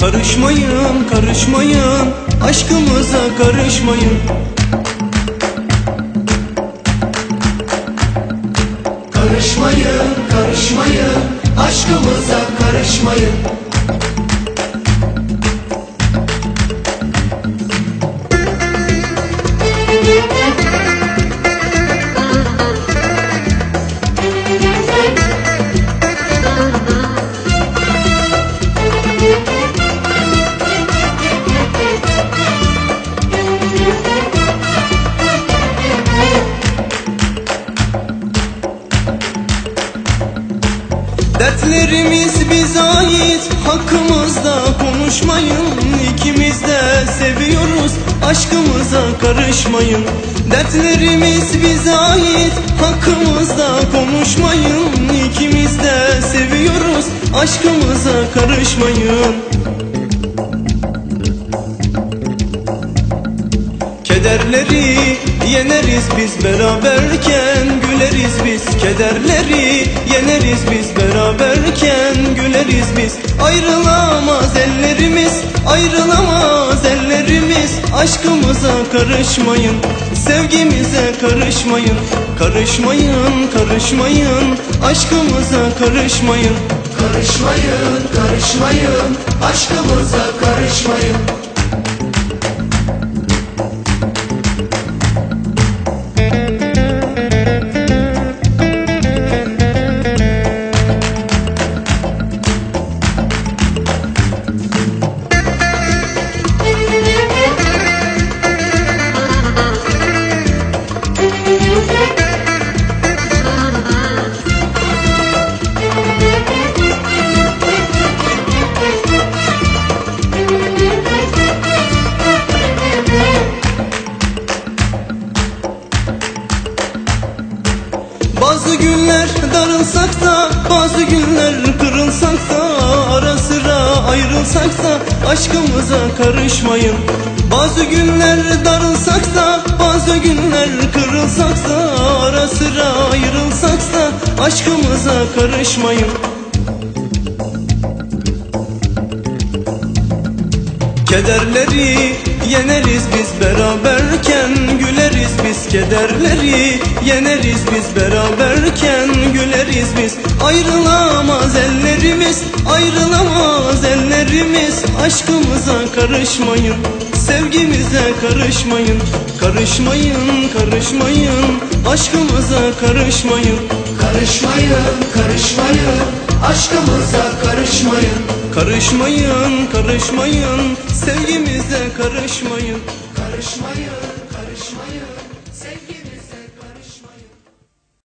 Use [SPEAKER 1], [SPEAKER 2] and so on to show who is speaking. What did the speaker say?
[SPEAKER 1] Karışmayın, karışmayın, aşkımıza karışmayın.
[SPEAKER 2] Karışmayın, karışmayın, aşkımıza karışmayın.
[SPEAKER 1] Dertlerimiz bize ait Hakkımızda konuşmayın. İkimiz de seviyoruz Aşkımıza karışmayın. Dertlerimiz bize ait Hakkımızda konuşmayın. İkimiz de seviyoruz Aşkımıza karışmayın. Kederleri yeneriz biz beraberken Güleriz biz kederleri Güleriz biz. Ayrılamaz ellerimiz Ayrılamaz ellerimiz. Aşkımıza karışmayın Sevgimize karışmayın. Karışmayın karışmayın Aşkımıza karışmayın.
[SPEAKER 2] Karışmayın, karışmayın, aşkımıza karışmayın.
[SPEAKER 1] Bazı günler darılsak da Bazı günler kırılsak da Ara sıra ayrılsak da Aşkımıza karışmayın. Bazı günler darılsak da Bazı günler kırılsak da Ara sıra ayrılsak da Aşkımıza karışmayın. Kederleri yeneriz kederleri yeneriz biz beraberken Güleriz biz. Ayrılamaz ellerimiz Ayrılamaz ellerimiz. Aşkımıza karışmayın Sevgimize karışmayın. Karışmayın karışmayın Aşkımıza karışmayın.
[SPEAKER 2] Karışmayın, karışmayın, aşkımıza karışmayın.
[SPEAKER 1] Karışmayın karışmayın Sevgimize karışmayın
[SPEAKER 2] Karışmayın,